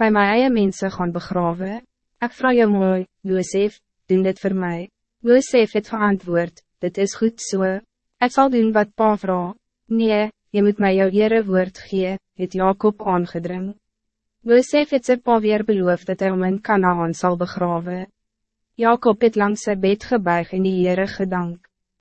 bij my eie mense gaan begraven. Ik vraag je mooi, Josef, doen dit voor mij. Josef het geantwoord, dit is goed zo. So. Ik zal doen wat pa vraag. Nee, je moet mij jouw ere woord gee, het Jacob aangedring. Josef het sy pa weer beloof dat hij om in Kanaan zal begraven. Jacob het langs sy bed gebuig in die Heere gedank.